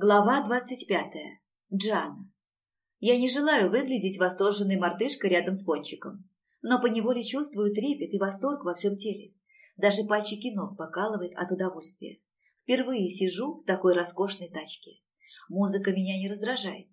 Глава 25. Джана. Я не желаю выглядеть восторженной мартышкой рядом с пончиком, но поневоле чувствую трепет и восторг во всем теле. Даже пальчики ног покалывает от удовольствия. Впервые сижу в такой роскошной тачке. Музыка меня не раздражает,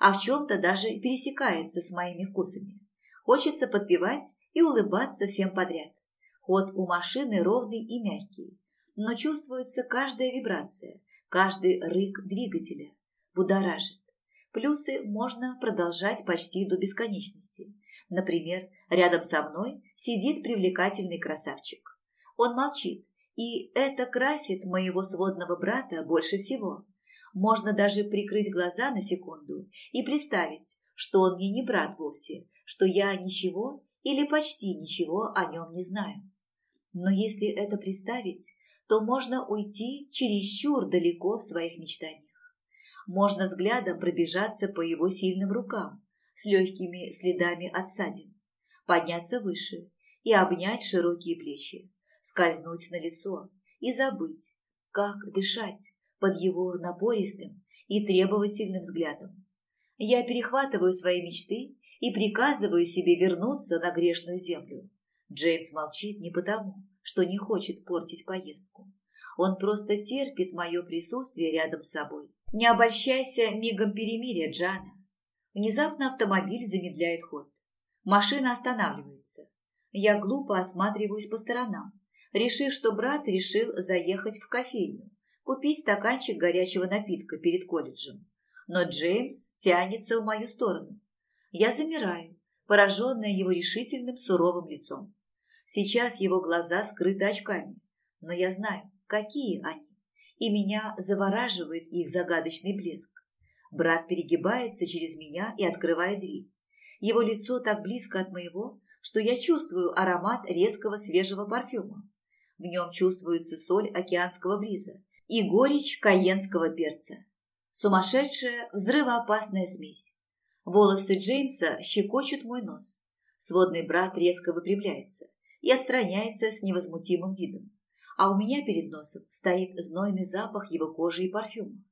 а в чем-то даже пересекается с моими вкусами. Хочется подпевать и улыбаться всем подряд. Ход у машины ровный и мягкий, но чувствуется каждая вибрация – Каждый рык двигателя будоражит. Плюсы можно продолжать почти до бесконечности. Например, рядом со мной сидит привлекательный красавчик. Он молчит, и это красит моего сводного брата больше всего. Можно даже прикрыть глаза на секунду и представить, что он мне не брат вовсе, что я ничего или почти ничего о нем не знаю. Но если это представить, то можно уйти чересчур далеко в своих мечтаниях. Можно взглядом пробежаться по его сильным рукам с легкими следами от ссадин, подняться выше и обнять широкие плечи, скользнуть на лицо и забыть, как дышать под его напористым и требовательным взглядом. Я перехватываю свои мечты и приказываю себе вернуться на грешную землю. Джеймс молчит не потому, что не хочет портить поездку. Он просто терпит мое присутствие рядом с собой. Не обольщайся мигом перемирия, Джана. Внезапно автомобиль замедляет ход. Машина останавливается. Я глупо осматриваюсь по сторонам, решив, что брат решил заехать в кофейню, купить стаканчик горячего напитка перед колледжем. Но Джеймс тянется в мою сторону. Я замираю, пораженная его решительным суровым лицом. Сейчас его глаза скрыты очками, но я знаю, какие они, и меня завораживает их загадочный блеск. Брат перегибается через меня и открывает дверь. Его лицо так близко от моего, что я чувствую аромат резкого свежего парфюма. В нем чувствуется соль океанского бриза и горечь каенского перца. Сумасшедшая, взрывоопасная смесь. Волосы Джеймса щекочут мой нос. Сводный брат резко выпрямляется и отстраняется с невозмутимым видом. А у меня перед носом стоит знойный запах его кожи и парфюма.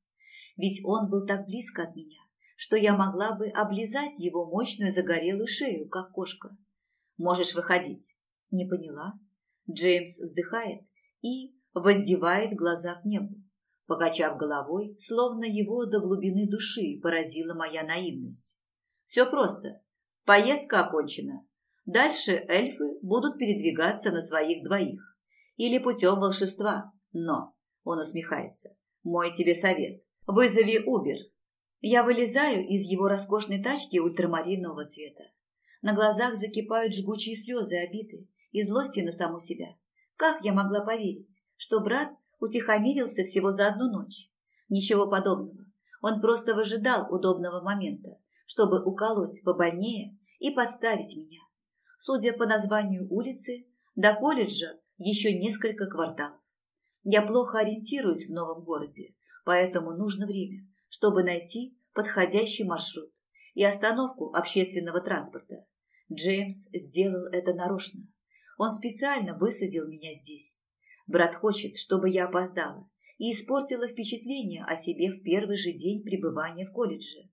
Ведь он был так близко от меня, что я могла бы облизать его мощную загорелую шею, как кошка. «Можешь выходить». Не поняла. Джеймс вздыхает и воздевает глаза к небу. Покачав головой, словно его до глубины души поразила моя наивность. «Все просто. Поездка окончена. Дальше эльфы будут передвигаться на своих двоих. Или путем волшебства. Но, он усмехается, мой тебе совет. Вызови Убер. Я вылезаю из его роскошной тачки ультрамаринового цвета. На глазах закипают жгучие слезы обиды и злости на саму себя. Как я могла поверить, что брат утихомирился всего за одну ночь? Ничего подобного. Он просто выжидал удобного момента, чтобы уколоть побольнее и подставить меня. Судя по названию улицы, до колледжа еще несколько кварталов. Я плохо ориентируюсь в новом городе, поэтому нужно время, чтобы найти подходящий маршрут и остановку общественного транспорта. Джеймс сделал это нарочно. Он специально высадил меня здесь. Брат хочет, чтобы я опоздала и испортила впечатление о себе в первый же день пребывания в колледже.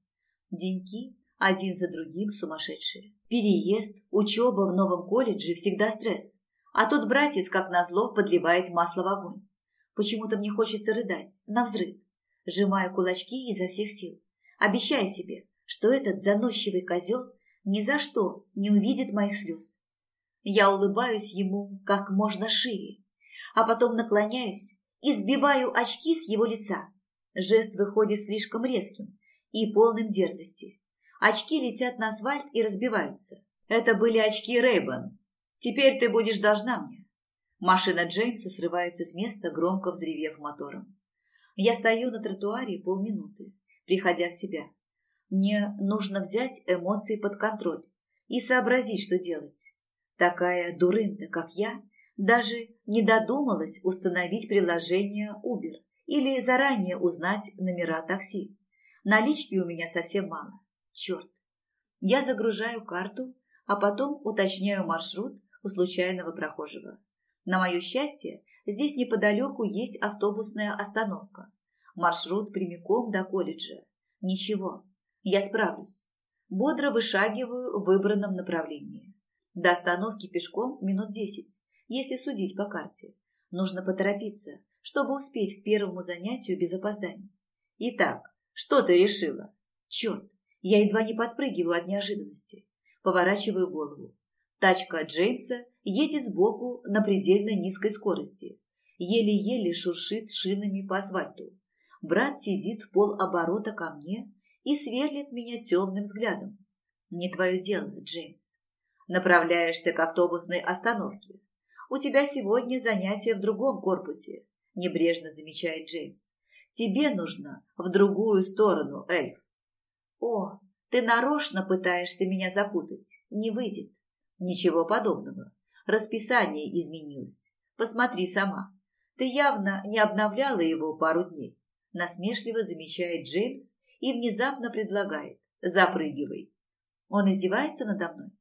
Деньки один за другим сумасшедшие. Переезд, учеба в новом колледже всегда стресс. А тот братец, как назло, подливает масло в огонь. Почему-то мне хочется рыдать, на взрыв. Сжимаю кулачки изо всех сил. Обещаю себе, что этот заносчивый козел ни за что не увидит моих слез. Я улыбаюсь ему как можно шире, а потом наклоняюсь и сбиваю очки с его лица. Жест выходит слишком резким и полным дерзости. Очки летят на асфальт и разбиваются. Это были очки Рейбан. Теперь ты будешь должна мне. Машина Джеймса срывается с места, громко взревев мотором. Я стою на тротуаре полминуты, приходя в себя. Мне нужно взять эмоции под контроль и сообразить, что делать. Такая дурында, как я, даже не додумалась установить приложение Uber или заранее узнать номера такси. Налички у меня совсем мало. Черт. Я загружаю карту, а потом уточняю маршрут у случайного прохожего. На мое счастье, здесь неподалеку есть автобусная остановка. Маршрут прямиком до колледжа. Ничего, я справлюсь. Бодро вышагиваю в выбранном направлении. До остановки пешком минут десять, если судить по карте. Нужно поторопиться, чтобы успеть к первому занятию без опозданий. Итак, что ты решила? Черт, я едва не подпрыгиваю от неожиданности. Поворачиваю голову. Тачка Джеймса едет сбоку на предельно низкой скорости. Еле-еле шуршит шинами по асфальту. Брат сидит в полоборота ко мне и сверлит меня темным взглядом. Не твое дело, Джеймс. Направляешься к автобусной остановке. У тебя сегодня занятие в другом корпусе, небрежно замечает Джеймс. Тебе нужно в другую сторону, эльф. «О, ты нарочно пытаешься меня запутать. Не выйдет». «Ничего подобного. Расписание изменилось. Посмотри сама. Ты явно не обновляла его пару дней», – насмешливо замечает Джеймс и внезапно предлагает. «Запрыгивай». Он издевается надо мной.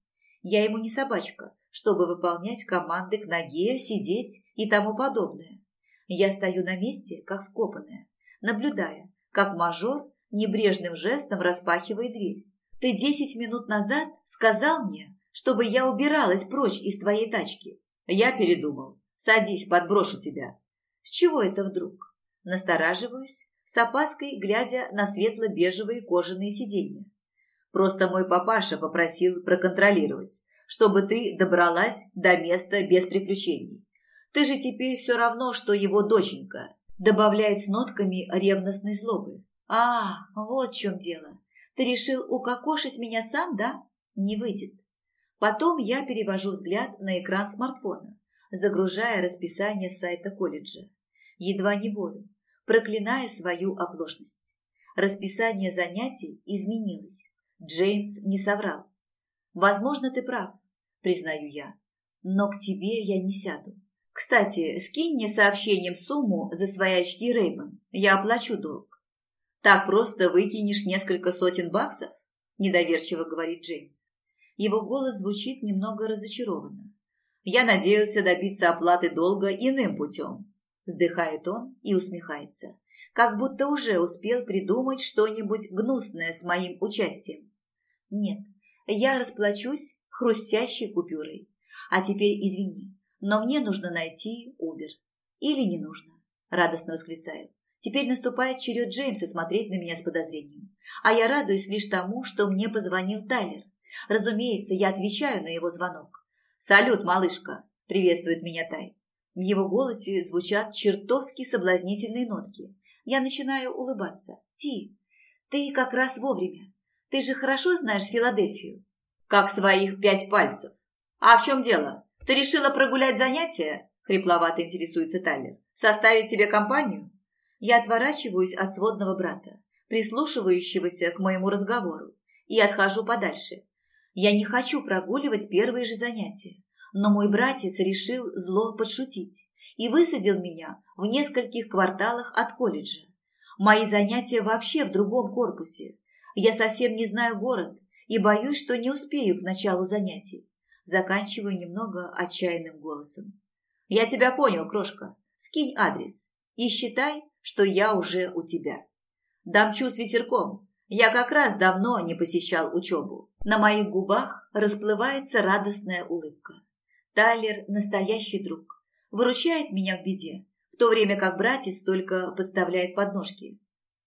Я ему не собачка, чтобы выполнять команды к ноге, сидеть и тому подобное. Я стою на месте, как вкопанная, наблюдая, как мажор небрежным жестом распахивая дверь. «Ты десять минут назад сказал мне, чтобы я убиралась прочь из твоей тачки. Я передумал. Садись, подброшу тебя». «С чего это вдруг?» Настораживаюсь, с опаской глядя на светло-бежевые кожаные сиденья. «Просто мой папаша попросил проконтролировать, чтобы ты добралась до места без приключений. Ты же теперь все равно, что его доченька», добавляет с нотками ревностной злобы. «А, вот в чем дело. Ты решил укокошить меня сам, да? Не выйдет». Потом я перевожу взгляд на экран смартфона, загружая расписание сайта колледжа. Едва не вою, проклиная свою оплошность. Расписание занятий изменилось. Джеймс не соврал. «Возможно, ты прав», – признаю я. «Но к тебе я не сяду. Кстати, скинь мне сообщением сумму за свои очки Реймон. Я оплачу долг». Так просто выкинешь несколько сотен баксов? Недоверчиво говорит Джеймс. Его голос звучит немного разочарованно. Я надеялся добиться оплаты долга иным путем. Вздыхает он и усмехается. Как будто уже успел придумать что-нибудь гнусное с моим участием. Нет, я расплачусь хрустящей купюрой. А теперь извини, но мне нужно найти Убер. Или не нужно, радостно восклицаю. Теперь наступает черед Джеймса смотреть на меня с подозрением. А я радуюсь лишь тому, что мне позвонил Тайлер. Разумеется, я отвечаю на его звонок. «Салют, малышка!» – приветствует меня Тай. В его голосе звучат чертовски соблазнительные нотки. Я начинаю улыбаться. «Ти, ты как раз вовремя. Ты же хорошо знаешь Филадельфию?» «Как своих пять пальцев». «А в чем дело? Ты решила прогулять занятия?» – хрипловато интересуется Тайлер. «Составить тебе компанию?» Я отворачиваюсь от сводного брата, прислушивающегося к моему разговору, и отхожу подальше. Я не хочу прогуливать первые же занятия, но мой братец решил зло подшутить и высадил меня в нескольких кварталах от колледжа. Мои занятия вообще в другом корпусе. Я совсем не знаю город и боюсь, что не успею к началу занятий. Заканчиваю немного отчаянным голосом. Я тебя понял, крошка. Скинь адрес и считай, что я уже у тебя. Домчу с ветерком. Я как раз давно не посещал учебу. На моих губах расплывается радостная улыбка. Тайлер – настоящий друг. Выручает меня в беде, в то время как братец только подставляет подножки.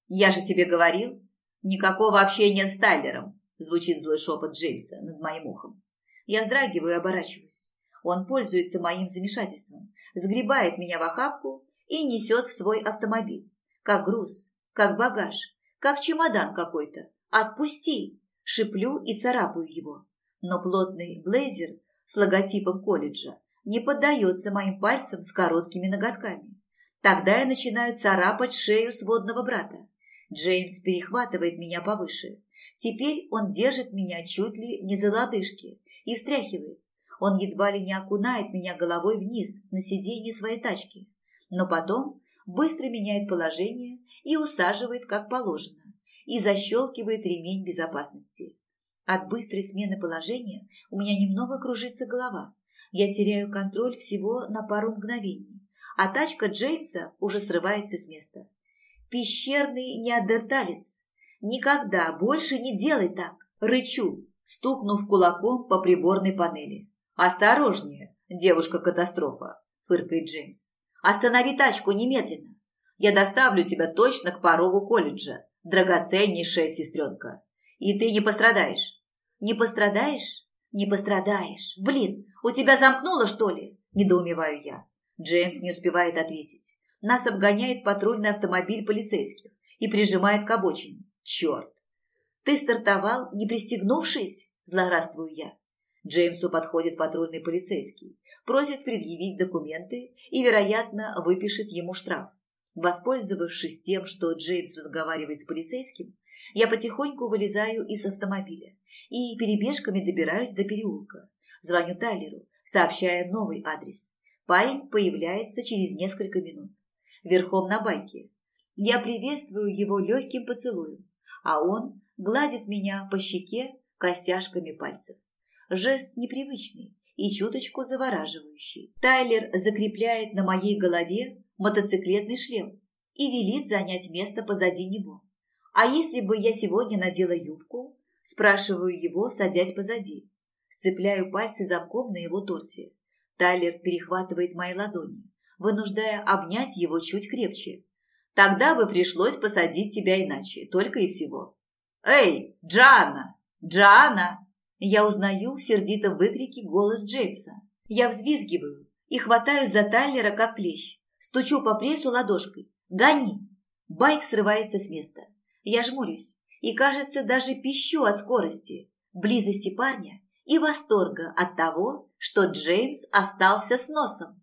«Я же тебе говорил, никакого общения с Тайлером», – звучит злый шепот Джеймса над моим ухом. Я вздрагиваю и оборачиваюсь. Он пользуется моим замешательством, сгребает меня в охапку и несет в свой автомобиль. Как груз, как багаж, как чемодан какой-то. «Отпусти!» – шиплю и царапаю его. Но плотный блейзер с логотипом колледжа не поддается моим пальцам с короткими ноготками. Тогда я начинаю царапать шею сводного брата. Джеймс перехватывает меня повыше. Теперь он держит меня чуть ли не за лодыжки и встряхивает. Он едва ли не окунает меня головой вниз на сиденье своей тачки но потом быстро меняет положение и усаживает как положено, и защелкивает ремень безопасности. От быстрой смены положения у меня немного кружится голова. Я теряю контроль всего на пару мгновений, а тачка Джеймса уже срывается с места. Пещерный неандерталец. Никогда больше не делай так. Рычу, стукнув кулаком по приборной панели. «Осторожнее, девушка-катастрофа!» – фыркает Джеймс. Останови тачку немедленно. Я доставлю тебя точно к порогу колледжа, драгоценнейшая сестренка. И ты не пострадаешь. Не пострадаешь? Не пострадаешь. Блин, у тебя замкнуло, что ли? Недоумеваю я. Джеймс не успевает ответить. Нас обгоняет патрульный автомобиль полицейских и прижимает к обочине. Черт! Ты стартовал, не пристегнувшись? Злорадствую я. Джеймсу подходит патрульный полицейский, просит предъявить документы и, вероятно, выпишет ему штраф. Воспользовавшись тем, что Джеймс разговаривает с полицейским, я потихоньку вылезаю из автомобиля и перебежками добираюсь до переулка. Звоню Тайлеру, сообщая новый адрес. Парень появляется через несколько минут. Верхом на байке. Я приветствую его легким поцелуем, а он гладит меня по щеке костяшками пальцев. Жест непривычный и чуточку завораживающий. Тайлер закрепляет на моей голове мотоциклетный шлем и велит занять место позади него. А если бы я сегодня надела юбку? Спрашиваю его, садясь позади. Сцепляю пальцы замком на его торсе. Тайлер перехватывает мои ладони, вынуждая обнять его чуть крепче. Тогда бы пришлось посадить тебя иначе, только и всего. «Эй, Джана! Джана!» Я узнаю в сердитом выкрике голос Джеймса. Я взвизгиваю и хватаюсь за Тайлера как плещ. Стучу по прессу ладошкой. «Гони!» Байк срывается с места. Я жмурюсь и, кажется, даже пищу от скорости, близости парня и восторга от того, что Джеймс остался с носом.